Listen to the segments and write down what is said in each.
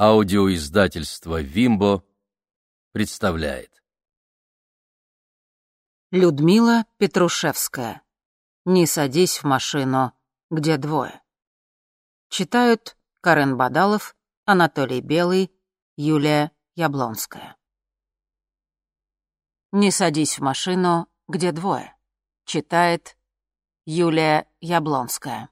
Аудиоиздательство «Вимбо» представляет. Людмила Петрушевская. «Не садись в машину, где двое». Читают Карен Бадалов, Анатолий Белый, Юлия Яблонская. «Не садись в машину, где двое». Читает Юлия Яблонская.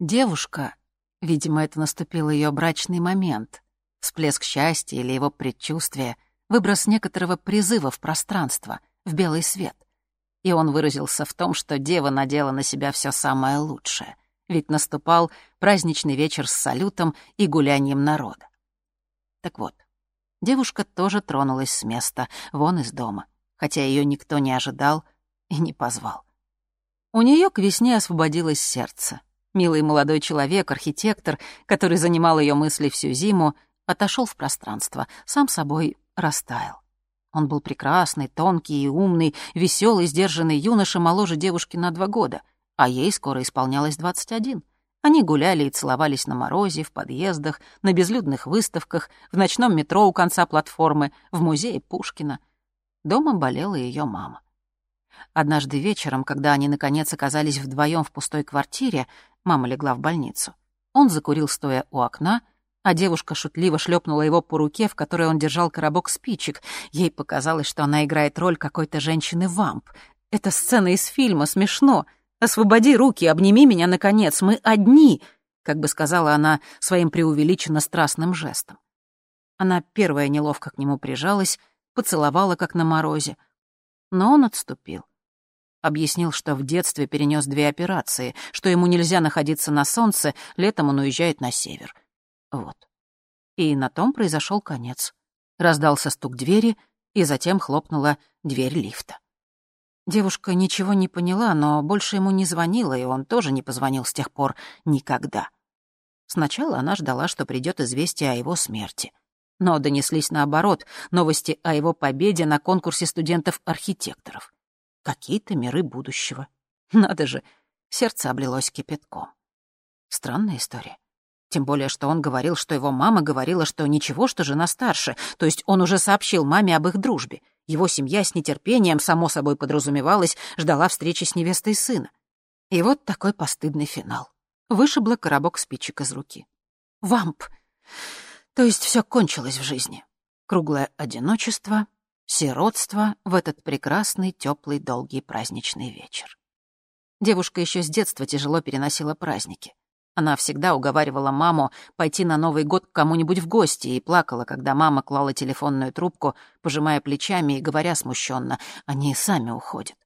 Девушка, Видимо, это наступил ее брачный момент. Всплеск счастья или его предчувствие, выброс некоторого призыва в пространство, в белый свет. И он выразился в том, что дева надела на себя все самое лучшее. Ведь наступал праздничный вечер с салютом и гулянием народа. Так вот, девушка тоже тронулась с места, вон из дома, хотя ее никто не ожидал и не позвал. У нее к весне освободилось сердце — Милый молодой человек, архитектор, который занимал ее мысли всю зиму, отошел в пространство, сам собой растаял. Он был прекрасный, тонкий и умный, веселый, сдержанный юноша моложе девушки на два года, а ей скоро исполнялось двадцать один. Они гуляли и целовались на морозе, в подъездах, на безлюдных выставках, в ночном метро у конца платформы, в музее Пушкина. Дома болела ее мама. Однажды вечером, когда они наконец оказались вдвоем в пустой квартире, мама легла в больницу. Он закурил стоя у окна, а девушка шутливо шлепнула его по руке, в которой он держал коробок спичек. Ей показалось, что она играет роль какой-то женщины-вамп. Это сцена из фильма, смешно. «Освободи руки, обними меня, наконец, мы одни», как бы сказала она своим преувеличенно страстным жестом. Она первая неловко к нему прижалась, поцеловала, как на морозе. Но он отступил. Объяснил, что в детстве перенес две операции, что ему нельзя находиться на солнце, летом он уезжает на север. Вот. И на том произошел конец. Раздался стук двери, и затем хлопнула дверь лифта. Девушка ничего не поняла, но больше ему не звонила, и он тоже не позвонил с тех пор никогда. Сначала она ждала, что придет известие о его смерти. Но донеслись наоборот новости о его победе на конкурсе студентов-архитекторов. Какие-то миры будущего. Надо же, сердце облилось кипятком. Странная история. Тем более, что он говорил, что его мама говорила, что ничего, что жена старше, то есть он уже сообщил маме об их дружбе. Его семья с нетерпением, само собой подразумевалось, ждала встречи с невестой сына. И вот такой постыдный финал. Вышибла коробок спичек из руки. Вамп. То есть все кончилось в жизни. Круглое одиночество, сиротство в этот прекрасный, теплый, долгий праздничный вечер. Девушка еще с детства тяжело переносила праздники. Она всегда уговаривала маму пойти на Новый год к кому-нибудь в гости и плакала, когда мама клала телефонную трубку, пожимая плечами и говоря смущенно, они сами уходят.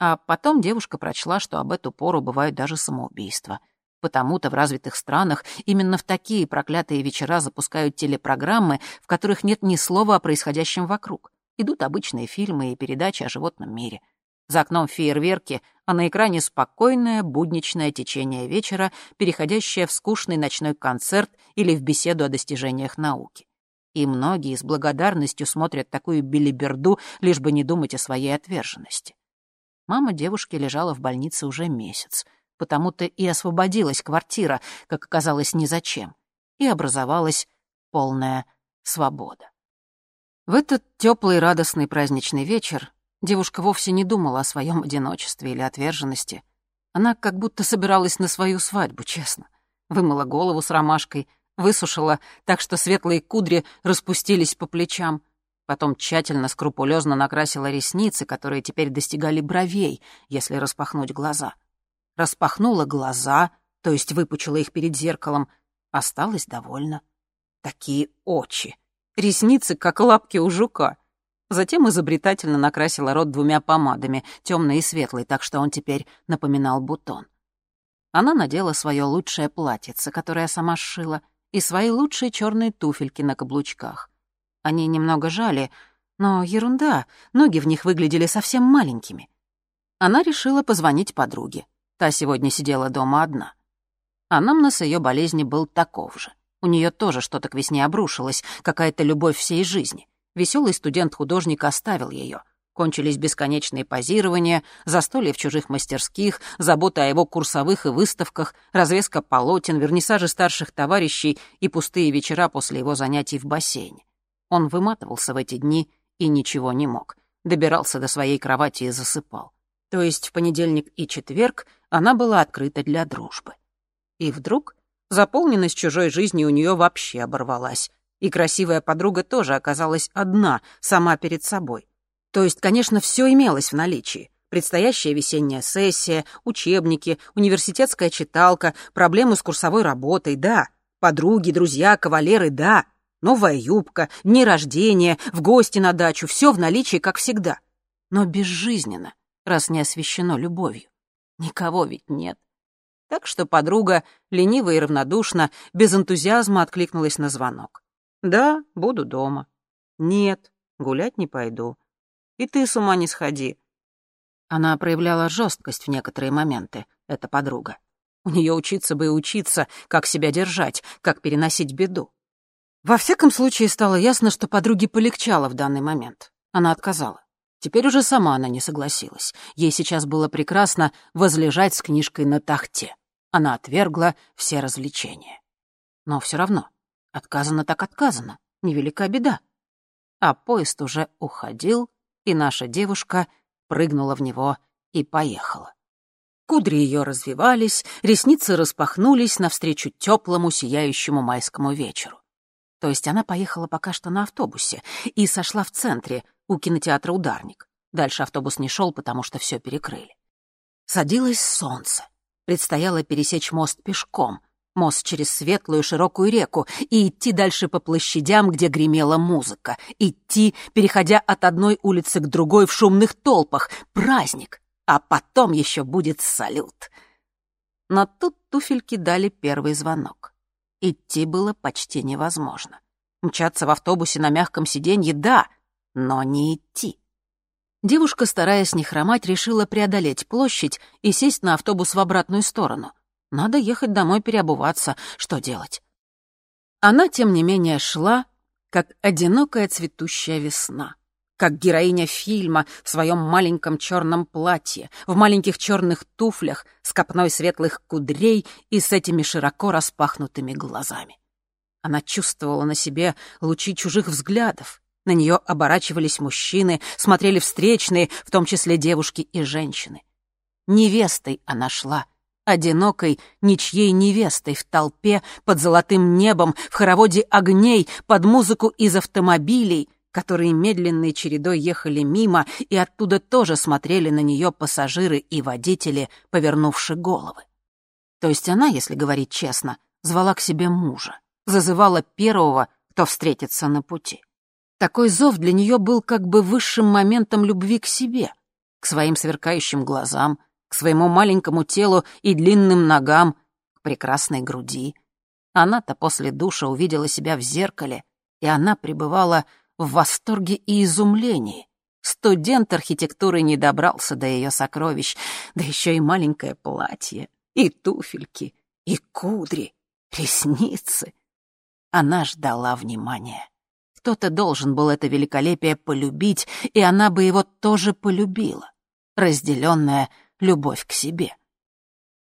А потом девушка прочла, что об эту пору бывают даже самоубийства. Потому-то в развитых странах именно в такие проклятые вечера запускают телепрограммы, в которых нет ни слова о происходящем вокруг. Идут обычные фильмы и передачи о животном мире. За окном фейерверки, а на экране спокойное, будничное течение вечера, переходящее в скучный ночной концерт или в беседу о достижениях науки. И многие с благодарностью смотрят такую билиберду, лишь бы не думать о своей отверженности. Мама девушки лежала в больнице уже месяц, потому-то и освободилась квартира, как оказалось, незачем, и образовалась полная свобода. В этот теплый радостный праздничный вечер девушка вовсе не думала о своем одиночестве или отверженности. Она как будто собиралась на свою свадьбу, честно. Вымыла голову с ромашкой, высушила так, что светлые кудри распустились по плечам. Потом тщательно, скрупулезно накрасила ресницы, которые теперь достигали бровей, если распахнуть глаза. Распахнула глаза, то есть выпучила их перед зеркалом, осталась довольна. Такие очи! Ресницы, как лапки у жука. Затем изобретательно накрасила рот двумя помадами, темной и светлой, так что он теперь напоминал бутон. Она надела свое лучшее платьице, которое сама сшила, и свои лучшие черные туфельки на каблучках. Они немного жали, но ерунда, ноги в них выглядели совсем маленькими. Она решила позвонить подруге. Та сегодня сидела дома одна. Анамнез ее болезни был таков же — у нее тоже что-то к весне обрушилось, какая-то любовь всей жизни. Веселый студент-художник оставил ее. Кончились бесконечные позирования, застолья в чужих мастерских, забота о его курсовых и выставках, развеска полотен, вернисажи старших товарищей и пустые вечера после его занятий в бассейне. Он выматывался в эти дни и ничего не мог. Добирался до своей кровати и засыпал. То есть в понедельник и четверг она была открыта для дружбы. И вдруг заполненность чужой жизни у нее вообще оборвалась. И красивая подруга тоже оказалась одна, сама перед собой. То есть, конечно, все имелось в наличии. Предстоящая весенняя сессия, учебники, университетская читалка, проблемы с курсовой работой, да. Подруги, друзья, кавалеры, да. Новая юбка, дни рождения, в гости на дачу, все в наличии, как всегда. Но безжизненно, раз не освещено любовью. Никого ведь нет. Так что подруга, лениво и равнодушно, без энтузиазма откликнулась на звонок. «Да, буду дома». «Нет, гулять не пойду. И ты с ума не сходи». Она проявляла жесткость в некоторые моменты, эта подруга. У нее учиться бы и учиться, как себя держать, как переносить беду. Во всяком случае, стало ясно, что подруге полегчало в данный момент. Она отказала. Теперь уже сама она не согласилась. Ей сейчас было прекрасно возлежать с книжкой на тахте. Она отвергла все развлечения. Но все равно, отказано так отказано, невелика беда. А поезд уже уходил, и наша девушка прыгнула в него и поехала. Кудри ее развивались, ресницы распахнулись навстречу теплому, сияющему майскому вечеру. То есть она поехала пока что на автобусе и сошла в центре, у кинотеатра «Ударник». Дальше автобус не шел, потому что все перекрыли. Садилось солнце. Предстояло пересечь мост пешком, мост через светлую широкую реку и идти дальше по площадям, где гремела музыка. Идти, переходя от одной улицы к другой в шумных толпах. Праздник. А потом еще будет салют. Но тут туфельки дали первый звонок. Идти было почти невозможно. Мчаться в автобусе на мягком сиденье — да, но не идти. Девушка, стараясь не хромать, решила преодолеть площадь и сесть на автобус в обратную сторону — надо ехать домой переобуваться. Что делать? Она, тем не менее, шла, как одинокая цветущая весна. Как героиня фильма в своем маленьком черном платье, в маленьких черных туфлях, с копной светлых кудрей и с этими широко распахнутыми глазами. Она чувствовала на себе лучи чужих взглядов. На нее оборачивались мужчины, смотрели встречные, в том числе девушки и женщины. Невестой она шла — одинокой, ничьей невестой в толпе, под золотым небом, в хороводе огней, под музыку из автомобилей, которые медленной чередой ехали мимо, и оттуда тоже смотрели на нее пассажиры и водители, повернувши головы. То есть она, если говорить честно, звала к себе мужа, зазывала первого, кто встретится на пути. Такой зов для нее был как бы высшим моментом любви к себе, к своим сверкающим глазам, к своему маленькому телу и длинным ногам, к прекрасной груди. Она-то после душа увидела себя в зеркале, и она пребывала в восторге и изумлении. Студент архитектуры не добрался до ее сокровищ, да еще и маленькое платье, и туфельки, и кудри, ресницы. Она ждала внимания. Кто-то должен был это великолепие полюбить, и она бы его тоже полюбила, разделенная любовь к себе.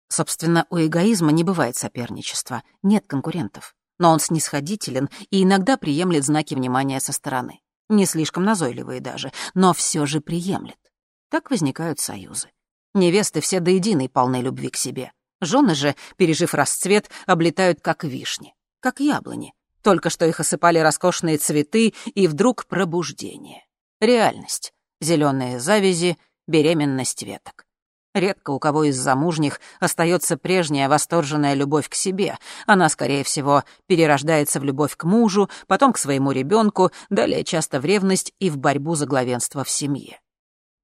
Собственно, у эгоизма не бывает соперничества, нет конкурентов. Но он снисходителен и иногда приемлет знаки внимания со стороны. Не слишком назойливые даже, но все же приемлет. Так возникают союзы. Невесты все до единой полны любви к себе. Жены же, пережив расцвет, облетают как вишни, как яблони. Только что их осыпали роскошные цветы, и вдруг пробуждение. Реальность. Зеленые завязи, беременность веток. Редко у кого из замужних остается прежняя восторженная любовь к себе. Она, скорее всего, перерождается в любовь к мужу, потом к своему ребенку, далее часто в ревность и в борьбу за главенство в семье.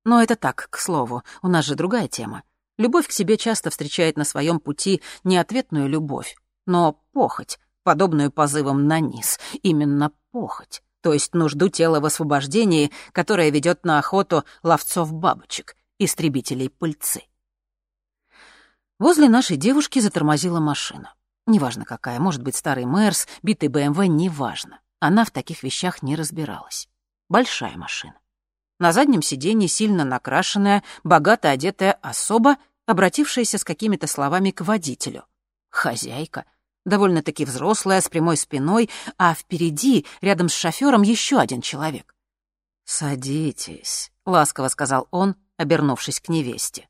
Но это так, к слову, у нас же другая тема. Любовь к себе часто встречает на своем пути не ответную любовь, но похоть, подобную позывам на низ, именно похоть, то есть нужду тела в освобождении, которая ведет на охоту ловцов-бабочек — истребителей пыльцы. Возле нашей девушки затормозила машина. Неважно какая, может быть, старый Мерс, битый БМВ, неважно. Она в таких вещах не разбиралась. Большая машина. На заднем сиденье сильно накрашенная, богато одетая особа, обратившаяся с какими-то словами к водителю. Хозяйка. Довольно-таки взрослая, с прямой спиной, а впереди, рядом с шофёром, еще один человек. «Садитесь», — ласково сказал он, обернувшись к невесте.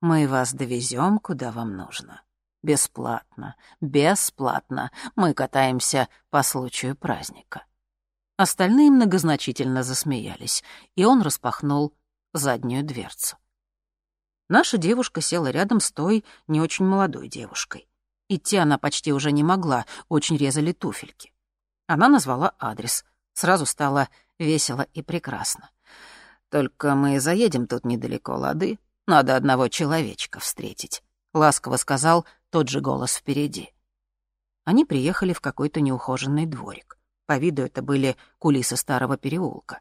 «Мы вас довезем, куда вам нужно. Бесплатно, бесплатно. Мы катаемся по случаю праздника». Остальные многозначительно засмеялись, и он распахнул заднюю дверцу. Наша девушка села рядом с той не очень молодой девушкой. Идти она почти уже не могла, очень резали туфельки. Она назвала адрес. Сразу стало весело и прекрасно. «Только мы заедем тут недалеко, лады? Надо одного человечка встретить», — ласково сказал тот же голос впереди. Они приехали в какой-то неухоженный дворик. По виду это были кулисы старого переулка.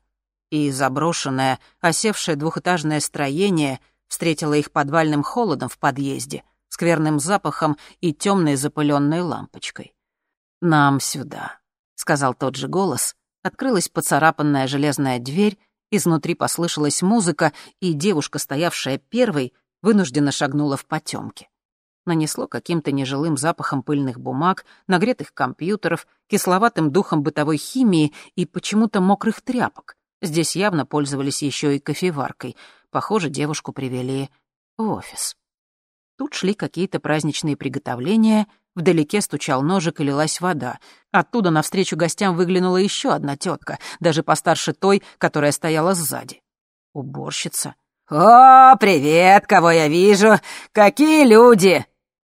И заброшенное, осевшее двухэтажное строение встретило их подвальным холодом в подъезде, скверным запахом и темной запыленной лампочкой. «Нам сюда», — сказал тот же голос. Открылась поцарапанная железная дверь, изнутри послышалась музыка, и девушка, стоявшая первой, вынужденно шагнула в потемки нанесло каким-то нежилым запахом пыльных бумаг, нагретых компьютеров, кисловатым духом бытовой химии и почему-то мокрых тряпок. Здесь явно пользовались еще и кофеваркой. Похоже, девушку привели в офис. Тут шли какие-то праздничные приготовления, вдалеке стучал ножик и лилась вода. Оттуда навстречу гостям выглянула еще одна тетка, даже постарше той, которая стояла сзади. Уборщица. «О, привет, кого я вижу! Какие люди!»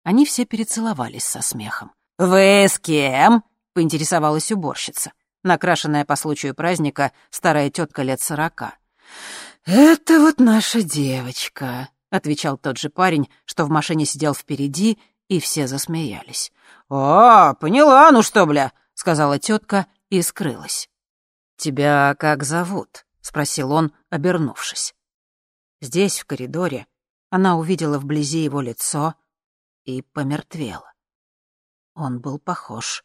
Они все перецеловались со смехом. «Вы с кем?» — поинтересовалась уборщица. Накрашенная по случаю праздника старая тетка лет сорока. «Это вот наша девочка», — отвечал тот же парень, что в машине сидел впереди, и все засмеялись. «О, поняла, ну что, бля», — сказала тетка и скрылась. «Тебя как зовут?» — спросил он, обернувшись. Здесь, в коридоре, она увидела вблизи его лицо — и помертвела. Он был похож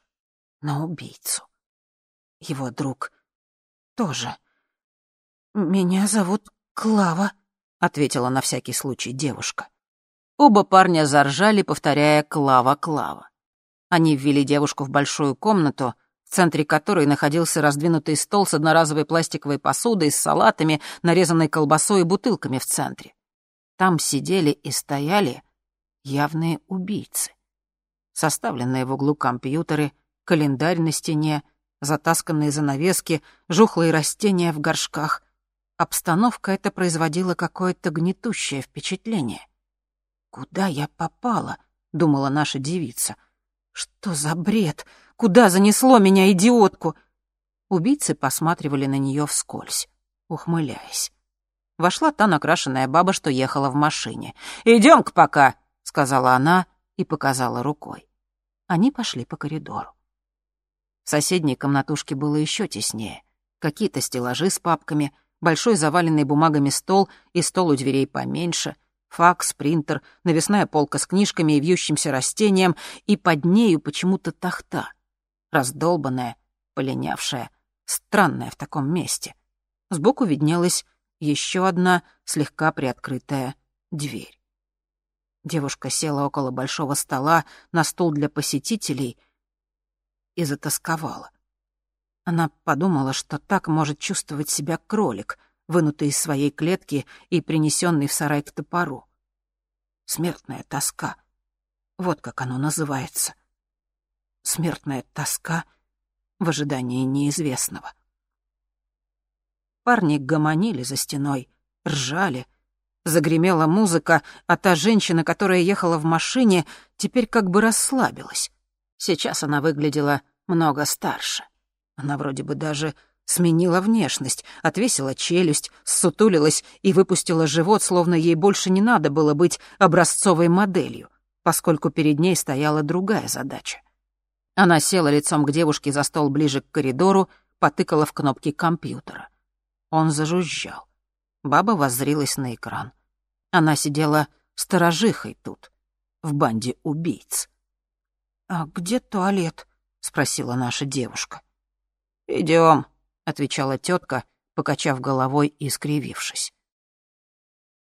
на убийцу. Его друг тоже. «Меня зовут Клава», — ответила на всякий случай девушка. Оба парня заржали, повторяя «Клава, Клава». Они ввели девушку в большую комнату, в центре которой находился раздвинутый стол с одноразовой пластиковой посудой, с салатами, нарезанной колбасой и бутылками в центре. Там сидели и стояли явные убийцы. Составленные в углу компьютеры, календарь на стене, затасканные занавески, жухлые растения в горшках. Обстановка эта производила какое-то гнетущее впечатление. «Куда я попала?» — думала наша девица. «Что за бред? Куда занесло меня, идиотку?» Убийцы посматривали на нее вскользь, ухмыляясь. Вошла та накрашенная баба, что ехала в машине. «Идем-ка пока!» — сказала она и показала рукой. Они пошли по коридору. В соседней комнатушке было еще теснее. Какие-то стеллажи с папками, большой заваленный бумагами стол и стол у дверей поменьше, факс, принтер, навесная полка с книжками и вьющимся растением, и под нею почему-то тахта, раздолбанная, полинявшая, странная в таком месте. Сбоку виднелась еще одна слегка приоткрытая дверь. Девушка села около большого стола на стул для посетителей и затасковала. Она подумала, что так может чувствовать себя кролик, вынутый из своей клетки и принесенный в сарай к топору. Смертная тоска. Вот как оно называется. Смертная тоска в ожидании неизвестного. Парни гомонили за стеной, ржали, Загремела музыка, а та женщина, которая ехала в машине, теперь как бы расслабилась. Сейчас она выглядела много старше. Она вроде бы даже сменила внешность, отвесила челюсть, сутулилась и выпустила живот, словно ей больше не надо было быть образцовой моделью, поскольку перед ней стояла другая задача. Она села лицом к девушке за стол ближе к коридору, потыкала в кнопки компьютера. Он зажужжал. Баба воззрилась на экран. Она сидела сторожихой тут, в банде убийц. «А где туалет?» — спросила наша девушка. Идем, отвечала тетка, покачав головой и скривившись.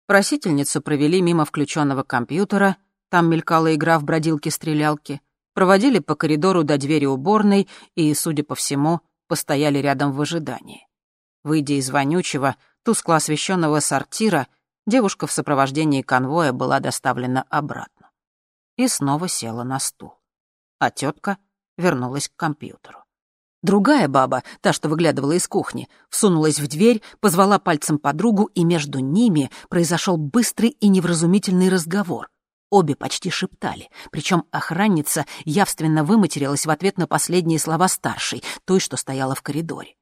Просительницу провели мимо включенного компьютера, там мелькала игра в бродилки-стрелялки, проводили по коридору до двери уборной и, судя по всему, постояли рядом в ожидании. Выйдя из вонючего, тускло освещенного сортира, девушка в сопровождении конвоя была доставлена обратно. И снова села на стул. А тетка вернулась к компьютеру. Другая баба, та, что выглядывала из кухни, всунулась в дверь, позвала пальцем подругу, и между ними произошел быстрый и невразумительный разговор. Обе почти шептали, причем охранница явственно выматерилась в ответ на последние слова старшей, той, что стояла в коридоре.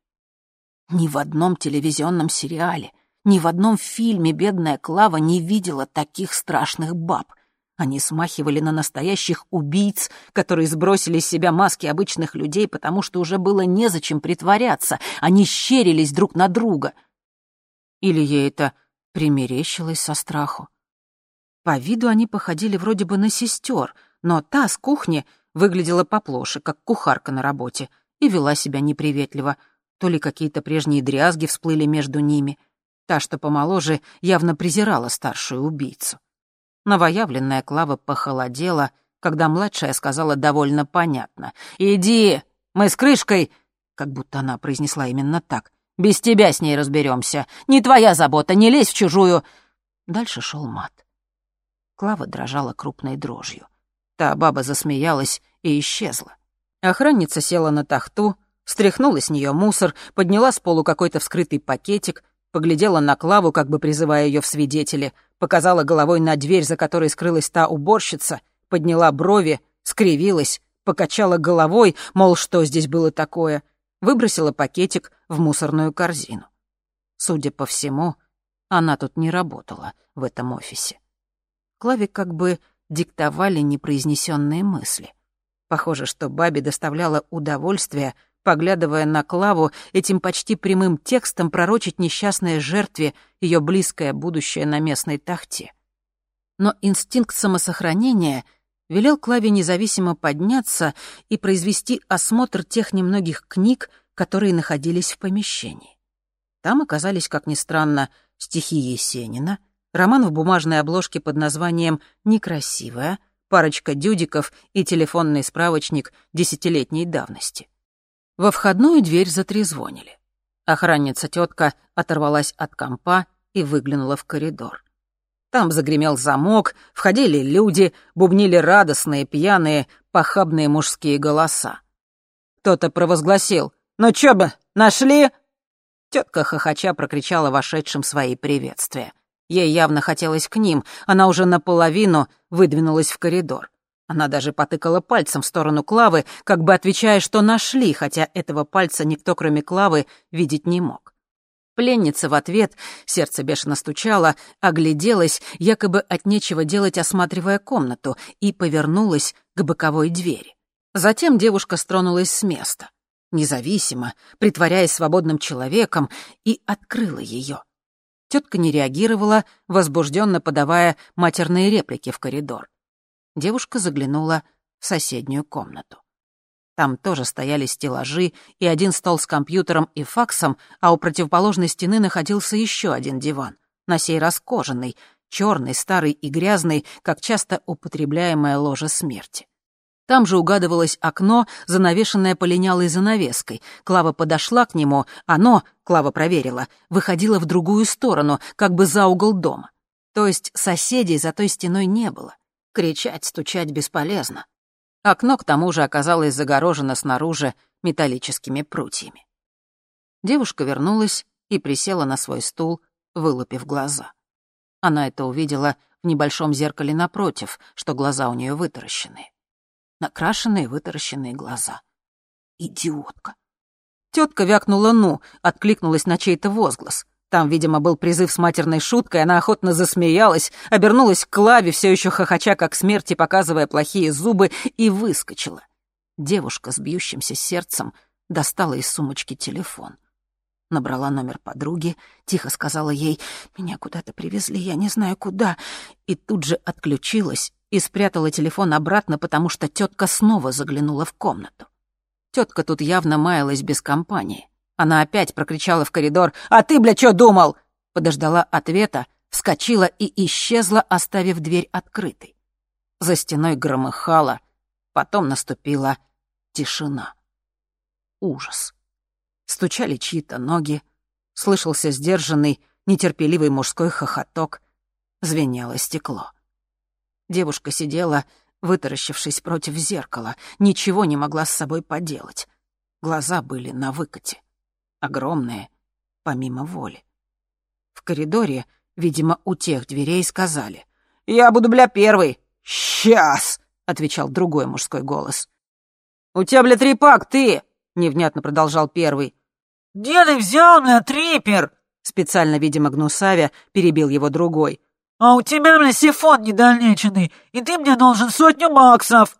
Ни в одном телевизионном сериале, ни в одном фильме бедная Клава не видела таких страшных баб — они смахивали на настоящих убийц, которые сбросили с себя маски обычных людей, потому что уже было незачем притворяться. Они щерились друг на друга. Или ей это примерещилось со страху. По виду они походили вроде бы на сестер, но та с кухни выглядела поплоше, как кухарка на работе, и вела себя неприветливо. То ли какие-то прежние дрязги всплыли между ними. Та, что помоложе, явно презирала старшую убийцу. Новоявленная Клава похолодела, когда младшая сказала довольно понятно. «Иди, мы с крышкой...» Как будто она произнесла именно так. «Без тебя с ней разберемся. Не твоя забота, не лезь в чужую...» Дальше шел мат. Клава дрожала крупной дрожью. Та баба засмеялась и исчезла. Охранница села на тахту, стряхнула с нее мусор, подняла с полу какой-то вскрытый пакетик, поглядела на Клаву, как бы призывая ее в свидетели, показала головой на дверь, за которой скрылась та уборщица, подняла брови, скривилась, покачала головой, мол, что здесь было такое, выбросила пакетик в мусорную корзину. Судя по всему, она тут не работала, в этом офисе. Клаве как бы диктовали непроизнесенные мысли. Похоже, что бабе доставляло удовольствие — поглядывая на Клаву, этим почти прямым текстом пророчить несчастной жертве ее близкое будущее на местной тахте. Но инстинкт самосохранения велел Клаве независимо подняться и произвести осмотр тех немногих книг, которые находились в помещении. Там оказались, как ни странно, стихи Есенина, роман в бумажной обложке под названием «Некрасивая», парочка дюдиков и телефонный справочник десятилетней давности. Во входную дверь затрезвонили. Охранница-тетка оторвалась от компа и выглянула в коридор. Там загремел замок, входили люди, бубнили радостные, пьяные, похабные мужские голоса. Кто-то провозгласил «Ну чё бы, нашли?» Тетка хохоча прокричала вошедшим свои приветствия. Ей явно хотелось к ним, она уже наполовину выдвинулась в коридор. Она даже потыкала пальцем в сторону Клавы, как бы отвечая, что нашли, хотя этого пальца никто, кроме Клавы, видеть не мог. Пленница в ответ, сердце бешено стучало, огляделась, якобы от нечего делать, осматривая комнату, и повернулась к боковой двери. Затем девушка стронулась с места, независимо, притворяясь свободным человеком, и открыла ее. Тетка не реагировала, возбужденно подавая матерные реплики в коридор девушка заглянула в соседнюю комнату. Там тоже стояли стеллажи и один стол с компьютером и факсом, а у противоположной стены находился еще один диван, на сей раз кожаный, черный, старый и грязный, как часто употребляемое ложе смерти. Там же угадывалось окно, занавешенное полинялой занавеской. Клава подошла к нему, оно, Клава проверила, выходило в другую сторону, как бы за угол дома. То есть соседей за той стеной не было. Кричать, стучать бесполезно. Окно, к тому же, оказалось загорожено снаружи металлическими прутьями. Девушка вернулась и присела на свой стул, вылупив глаза. Она это увидела в небольшом зеркале напротив, что глаза у нее вытаращенные. Накрашенные вытаращенные глаза. Идиотка. Тетка вякнула «ну», откликнулась на чей-то возглас. Там, видимо, был призыв с матерной шуткой, она охотно засмеялась, обернулась к Клаве, все еще хохоча как смерти, показывая плохие зубы, и выскочила. Девушка с бьющимся сердцем достала из сумочки телефон. Набрала номер подруги, тихо сказала ей «Меня куда-то привезли, я не знаю куда», и тут же отключилась и спрятала телефон обратно, потому что тетка снова заглянула в комнату. Тетка тут явно маялась без компании. Она опять прокричала в коридор «А ты, бля, чё думал?» Подождала ответа, вскочила и исчезла, оставив дверь открытой. За стеной громыхало, потом наступила тишина. Ужас. Стучали чьи-то ноги, слышался сдержанный, нетерпеливый мужской хохоток, звенело стекло. Девушка сидела, вытаращившись против зеркала, ничего не могла с собой поделать. Глаза были на выкате, огромные, помимо воли. В коридоре, видимо, у тех дверей сказали. «Я буду, бля, первый!» «Сейчас!» — отвечал другой мужской голос. «У тебя, бля, трипак, ты!» — невнятно продолжал первый. «Где ты взял, бля, трипер?» Специально, видимо, гнусавя, перебил его другой. «А у тебя, бля, сифон недолеченный, и ты мне должен сотню баксов!»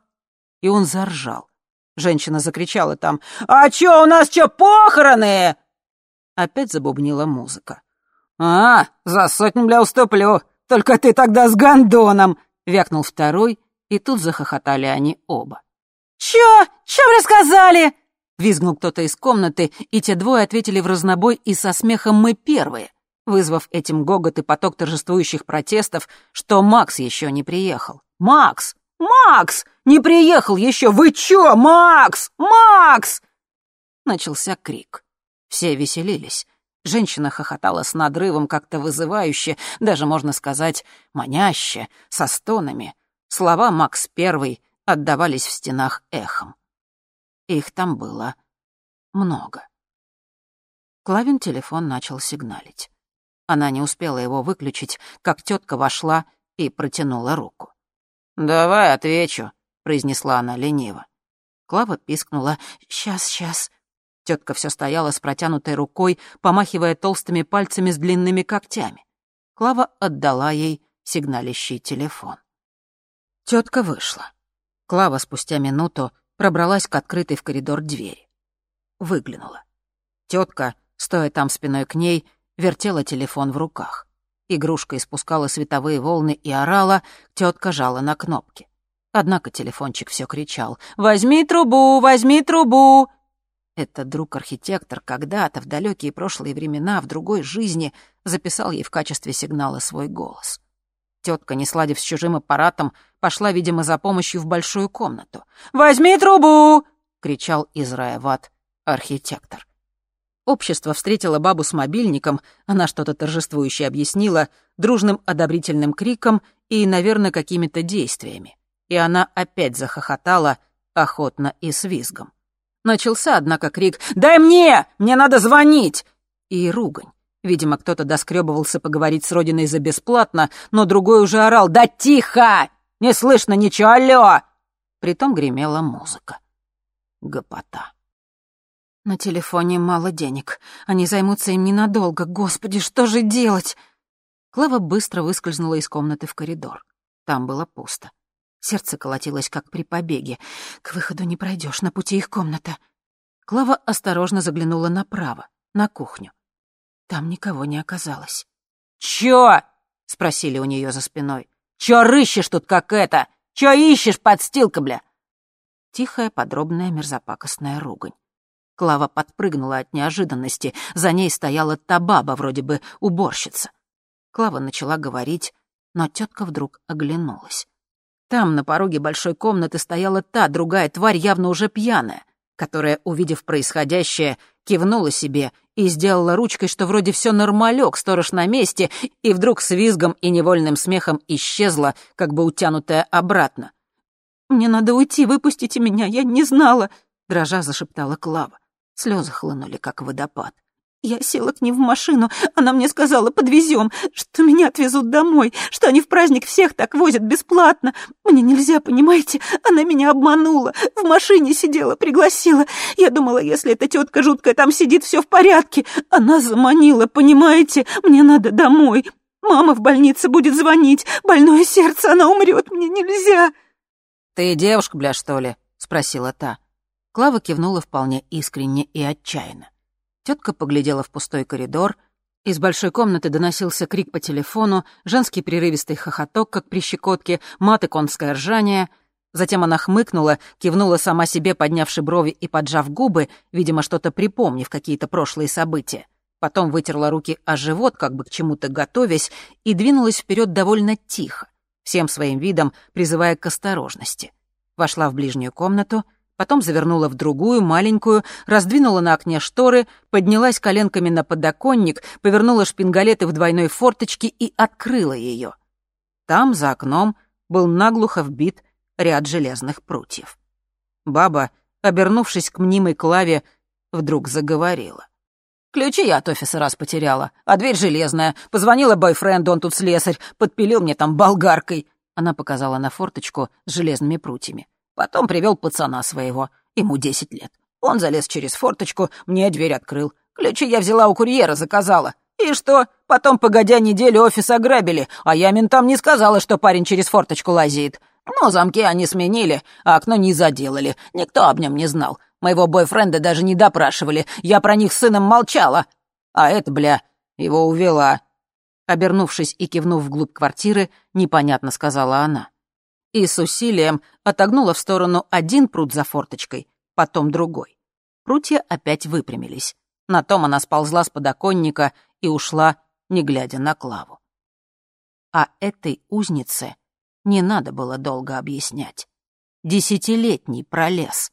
И он заржал. Женщина закричала там. «А чё, у нас чё, похороны?» Опять забубнила музыка. «А, за сотню, бля, уступлю. Только ты тогда с гондоном!» Вякнул второй, и тут захохотали они оба. «Чё? Чё вы рассказали?» Визгнул кто-то из комнаты, и те двое ответили в разнобой и со смехом мы первые, вызвав этим гогот и поток торжествующих протестов, что Макс еще не приехал. «Макс! Макс! Не приехал еще! Вы чё, Макс? Макс!» Начался крик. Все веселились. Женщина хохотала с надрывом как-то вызывающе, даже, можно сказать, маняще, со стонами. Слова «Макс Первый» отдавались в стенах эхом. Их там было много. Клавин телефон начал сигналить. Она не успела его выключить, как тетка вошла и протянула руку. «Давай отвечу», — произнесла она лениво. Клава пискнула «Сейчас, сейчас». Тетка все стояла с протянутой рукой, помахивая толстыми пальцами с длинными когтями. Клава отдала ей сигналищий телефон. Тетка вышла. Клава спустя минуту пробралась к открытой в коридор двери. Выглянула. Тетка, стоя там спиной к ней, вертела телефон в руках. Игрушка испускала световые волны и орала, тетка жала на кнопки. Однако телефончик все кричал «Возьми трубу! Возьми трубу!» Этот друг-архитектор когда-то, в далекие прошлые времена, в другой жизни, записал ей в качестве сигнала свой голос. Тетка, не сладив с чужим аппаратом, пошла, видимо, за помощью в большую комнату. «Возьми трубу!» — кричал из рая архитектор. Общество встретило бабу с мобильником, она что-то торжествующе объяснила, дружным одобрительным криком и, наверное, какими-то действиями. И она опять захохотала, охотно и с визгом. Начался, однако, крик «Дай мне! Мне надо звонить!» и ругань. Видимо, кто-то доскребывался поговорить с родиной за бесплатно, но другой уже орал «Да тихо! Не слышно ничего, алло!» Притом гремела музыка. Гопота. На телефоне мало денег. Они займутся им ненадолго. Господи, что же делать? Клава быстро выскользнула из комнаты в коридор. Там было пусто. Сердце колотилось, как при побеге. К выходу не пройдешь, на пути их комната. Клава осторожно заглянула направо, на кухню. Там никого не оказалось. «Чё?» — спросили у нее за спиной. «Чё рыщешь тут, как это? Чё ищешь, подстилка, бля?» Тихая, подробная, мерзопакостная ругань. Клава подпрыгнула от неожиданности. За ней стояла та баба, вроде бы уборщица. Клава начала говорить, но тетка вдруг оглянулась. Там, на пороге большой комнаты, стояла та другая тварь, явно уже пьяная, которая, увидев происходящее, кивнула себе и сделала ручкой, что вроде все нормалек, сторож на месте, и вдруг с визгом и невольным смехом исчезла, как бы утянутая обратно. «Мне надо уйти, выпустите меня, я не знала», — дрожа зашептала Клава. Слезы хлынули, как водопад. Я села к ним в машину, она мне сказала, подвезем, что меня отвезут домой, что они в праздник всех так возят бесплатно. Мне нельзя, понимаете, она меня обманула, в машине сидела, пригласила. Я думала, если эта тетка жуткая там сидит, все в порядке. Она заманила, понимаете, мне надо домой. Мама в больнице будет звонить, больное сердце, она умрет, мне нельзя. «Ты девушка, бля, что ли?» — спросила та. Клава кивнула вполне искренне и отчаянно. Тетка поглядела в пустой коридор. Из большой комнаты доносился крик по телефону, женский прерывистый хохоток, как при щекотке, мат и конское ржание. Затем она хмыкнула, кивнула сама себе, поднявши брови и поджав губы, видимо, что-то припомнив какие-то прошлые события. Потом вытерла руки о живот, как бы к чему-то готовясь, и двинулась вперед довольно тихо, всем своим видом призывая к осторожности. Вошла в ближнюю комнату, потом завернула в другую, маленькую, раздвинула на окне шторы, поднялась коленками на подоконник, повернула шпингалеты в двойной форточке и открыла ее. Там, за окном, был наглухо вбит ряд железных прутьев. Баба, обернувшись к мнимой Клаве, вдруг заговорила. «Ключи я от офиса раз потеряла, а дверь железная. Позвонила бойфренду, он тут слесарь, подпилил мне там болгаркой». Она показала на форточку с железными прутьями. Потом привел пацана своего, ему десять лет. Он залез через форточку, мне дверь открыл. Ключи я взяла у курьера, заказала. И что? Потом, погодя неделю, офис ограбили, а я ментам не сказала, что парень через форточку лазит. Но замки они сменили, а окно не заделали. Никто об нем не знал. Моего бойфренда даже не допрашивали. Я про них с сыном молчала. А это, бля, его увела. Обернувшись и кивнув вглубь квартиры, непонятно сказала она. И с усилием отогнула в сторону один пруд за форточкой, потом другой. Прутья опять выпрямились. На том она сползла с подоконника и ушла, не глядя на Клаву. А этой узнице не надо было долго объяснять. Десятилетний пролез.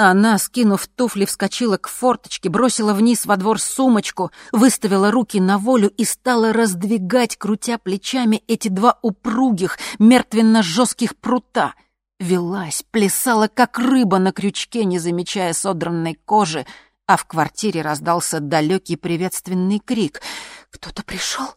Она, скинув туфли, вскочила к форточке, бросила вниз во двор сумочку, выставила руки на волю и стала раздвигать, крутя плечами, эти два упругих, мертвенно-жестких прута. Велась, плясала, как рыба на крючке, не замечая содранной кожи, а в квартире раздался далекий приветственный крик. «Кто-то пришел?»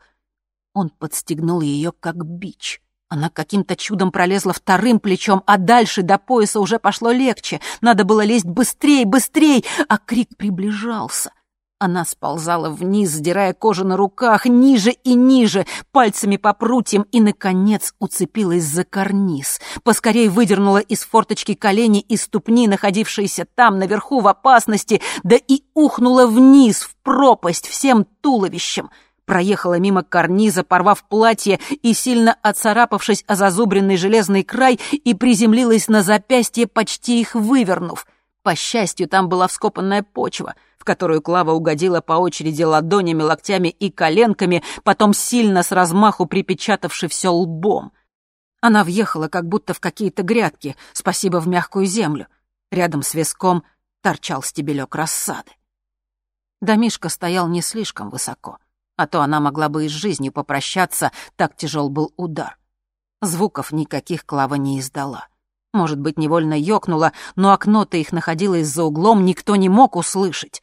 Он подстегнул ее, как бич. Она каким-то чудом пролезла вторым плечом, а дальше до пояса уже пошло легче. Надо было лезть быстрее, быстрее, а крик приближался. Она сползала вниз, сдирая кожу на руках, ниже и ниже, пальцами по прутьям и, наконец, уцепилась за карниз. Поскорей выдернула из форточки колени и ступни, находившиеся там, наверху, в опасности, да и ухнула вниз, в пропасть, всем туловищем — проехала мимо карниза, порвав платье и сильно отцарапавшись о зазубренный железный край и приземлилась на запястье, почти их вывернув. По счастью, там была вскопанная почва, в которую Клава угодила по очереди ладонями, локтями и коленками, потом сильно с размаху припечатавши все лбом. Она въехала как будто в какие-то грядки, спасибо в мягкую землю. Рядом с виском торчал стебелек рассады. Домишка стоял не слишком высоко — а то она могла бы и с жизнью попрощаться, так тяжел был удар. Звуков никаких Клава не издала. Может быть, невольно ёкнула, но окно-то их находилось за углом, никто не мог услышать.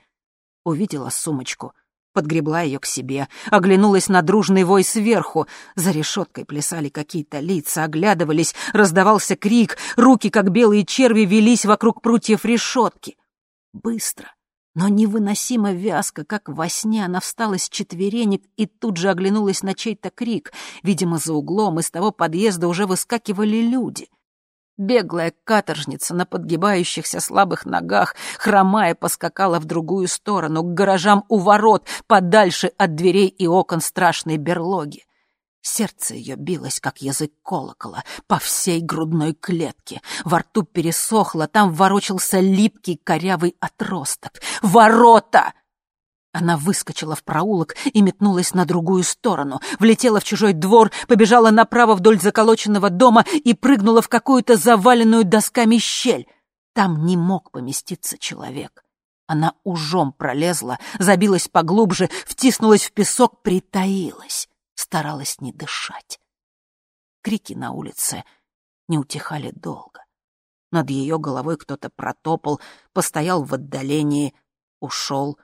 Увидела сумочку, подгребла ее к себе, оглянулась на дружный вой сверху. За решеткой плясали какие-то лица, оглядывались, раздавался крик, руки, как белые черви, велись вокруг прутьев решетки. Быстро, но невыносимо вязко, как во сне, она встала с четверенек и тут же оглянулась на чей-то крик. Видимо, за углом из того подъезда уже выскакивали люди. Беглая каторжница на подгибающихся слабых ногах, хромая, поскакала в другую сторону, к гаражам у ворот, подальше от дверей и окон страшной берлоги. Сердце ее билось, как язык колокола, по всей грудной клетке. Во рту пересохло, там ворочался липкий корявый отросток. «Ворота!» Она выскочила в проулок и метнулась на другую сторону, влетела в чужой двор, побежала направо вдоль заколоченного дома и прыгнула в какую-то заваленную досками щель. Там не мог поместиться человек. Она ужом пролезла, забилась поглубже, втиснулась в песок, притаилась старалась не дышать. Крики на улице не утихали долго. Над ее головой кто-то протопал, постоял в отдалении, ушел.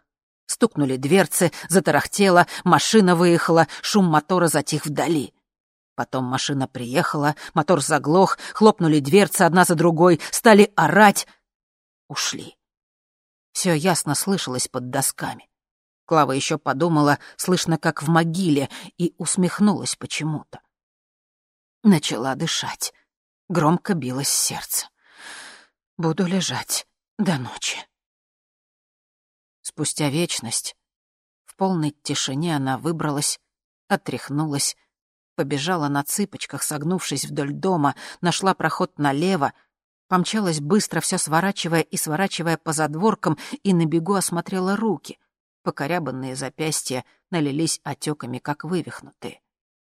Стукнули дверцы, затарахтело, машина выехала, шум мотора затих вдали. Потом машина приехала, мотор заглох, хлопнули дверцы одна за другой, стали орать. Ушли. Все ясно слышалось под досками. Клава еще подумала, слышно, как в могиле, и усмехнулась почему-то. Начала дышать. Громко билось сердце. Буду лежать до ночи. Спустя вечность, в полной тишине она выбралась, отряхнулась, Побежала на цыпочках, согнувшись вдоль дома, нашла проход налево, помчалась быстро, все сворачивая и сворачивая по задворкам, и на бегу осмотрела руки. Покорябанные запястья налились отеками, как вывихнутые.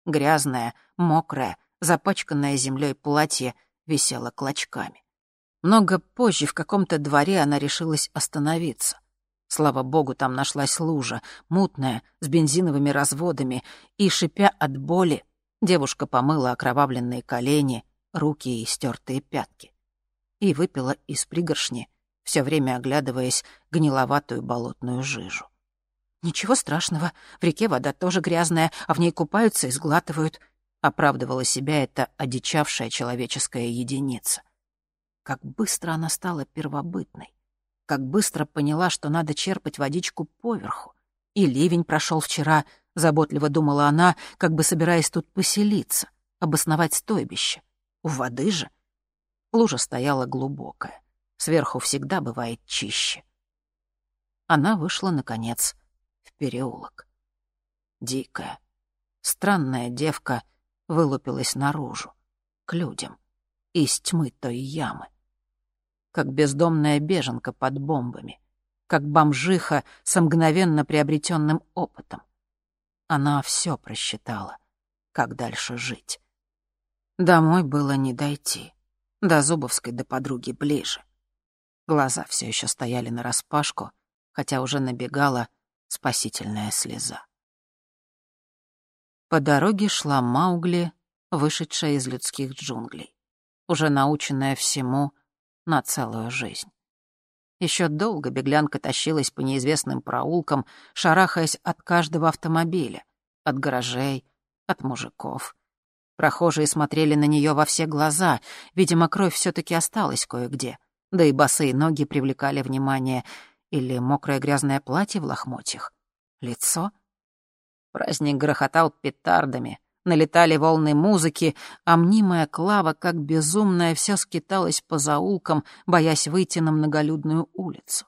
Грязное, мокрое, запачканное землей платье висело клочками. Много позже в каком-то дворе она решилась остановиться. Слава богу, там нашлась лужа, мутная, с бензиновыми разводами, и, шипя от боли, девушка помыла окровавленные колени, руки и стертые пятки. И выпила из пригоршни, все время оглядываясь гниловатую болотную жижу. «Ничего страшного, в реке вода тоже грязная, а в ней купаются и сглатывают», — оправдывала себя эта одичавшая человеческая единица. Как быстро она стала первобытной как быстро поняла, что надо черпать водичку поверху. И ливень прошел вчера, заботливо думала она, как бы собираясь тут поселиться, обосновать стойбище. У воды же. Лужа стояла глубокая. Сверху всегда бывает чище. Она вышла, наконец, переулок. Дикая, странная девка вылупилась наружу, к людям, из тьмы той ямы как бездомная беженка под бомбами, как бомжиха с мгновенно приобретенным опытом. Она все просчитала, как дальше жить. Домой было не дойти, до Зубовской до подруги ближе. Глаза все еще стояли нараспашку, хотя уже набегала спасительная слеза. По дороге шла Маугли, вышедшая из людских джунглей, уже наученная всему — на целую жизнь. Еще долго беглянка тащилась по неизвестным проулкам, шарахаясь от каждого автомобиля, от гаражей, от мужиков. Прохожие смотрели на нее во все глаза, видимо, кровь все таки осталась кое-где, да и босые ноги привлекали внимание, или мокрое грязное платье в лохмотьях, лицо. Праздник грохотал петардами, налетали волны музыки, а мнимая Клава, как безумная, все скиталась по заулкам, боясь выйти на многолюдную улицу.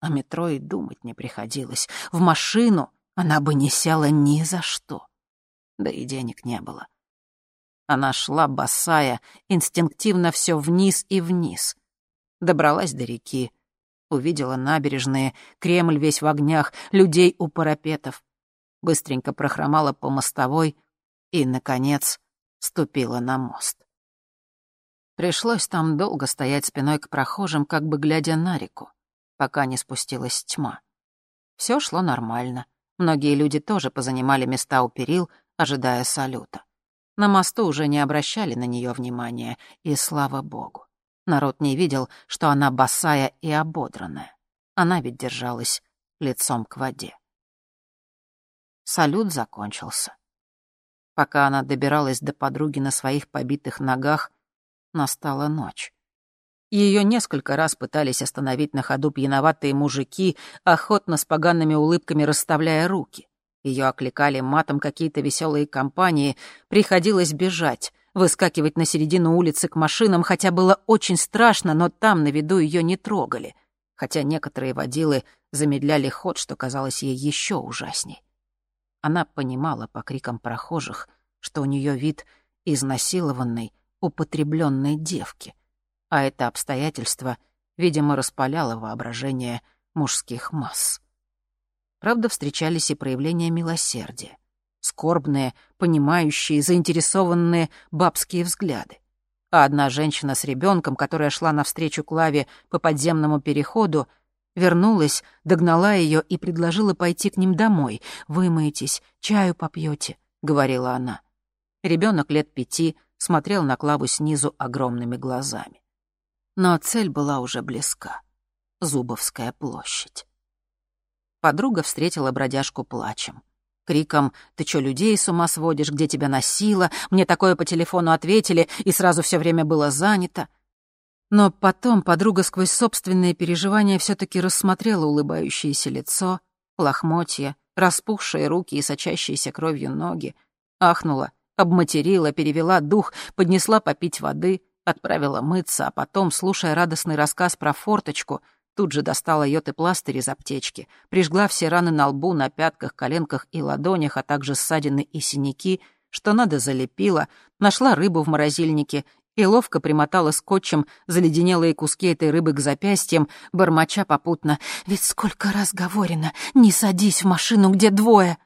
О метро и думать не приходилось. В машину она бы не села ни за что. Да и денег не было. Она шла босая, инстинктивно все вниз и вниз. Добралась до реки, увидела набережные, Кремль весь в огнях, людей у парапетов. Быстренько прохромала по мостовой, и, наконец, ступила на мост. Пришлось там долго стоять спиной к прохожим, как бы глядя на реку, пока не спустилась тьма. Все шло нормально. Многие люди тоже позанимали места у перил, ожидая салюта. На мосту уже не обращали на нее внимания, и слава богу. Народ не видел, что она босая и ободранная. Она ведь держалась лицом к воде. Салют закончился. Пока она добиралась до подруги на своих побитых ногах, настала ночь. Ее несколько раз пытались остановить на ходу пьяноватые мужики, охотно с погаными улыбками расставляя руки. Ее окликали матом какие-то веселые компании, приходилось бежать, выскакивать на середину улицы к машинам, хотя было очень страшно, но там на виду ее не трогали, хотя некоторые водилы замедляли ход, что казалось ей еще ужасней. Она понимала по крикам прохожих, что у нее вид изнасилованной, употребленной девки, а это обстоятельство, видимо, распаляло воображение мужских масс. Правда, встречались и проявления милосердия. Скорбные, понимающие, заинтересованные бабские взгляды. А одна женщина с ребенком, которая шла навстречу Клаве по подземному переходу, Вернулась, догнала ее и предложила пойти к ним домой. «Вымоетесь, чаю попьете», — говорила она. Ребенок лет пяти смотрел на Клаву снизу огромными глазами. Но цель была уже близка. Зубовская площадь. Подруга встретила бродяжку плачем. Криком «Ты чё, людей с ума сводишь? Где тебя носило?» Мне такое по телефону ответили, и сразу все время было занято. Но потом подруга сквозь собственные переживания все-таки рассмотрела улыбающееся лицо, лохмотья, распухшие руки и сочащиеся кровью ноги, ахнула, обматерила, перевела дух, поднесла попить воды, отправила мыться, а потом, слушая радостный рассказ про форточку, тут же достала йод и пластырь из аптечки, прижгла все раны на лбу, на пятках, коленках и ладонях, а также ссадины и синяки, Что надо, залепила, нашла рыбу в морозильнике и ловко примотала скотчем заледенелые куски этой рыбы к запястьям, бормоча попутно. «Ведь сколько раз говорено, не садись в машину, где двое!»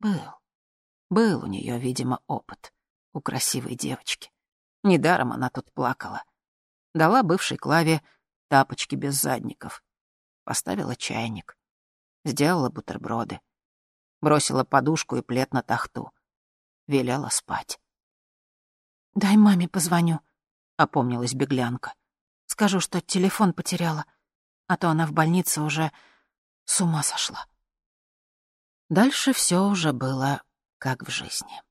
Был. Был у нее, видимо, опыт у красивой девочки. Недаром она тут плакала. Дала бывшей Клаве тапочки без задников. Поставила чайник. Сделала бутерброды. Бросила подушку и плед на тахту. Велела спать. «Дай маме позвоню», — опомнилась беглянка. «Скажу, что телефон потеряла, а то она в больнице уже с ума сошла». Дальше все уже было как в жизни.